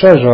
Sześć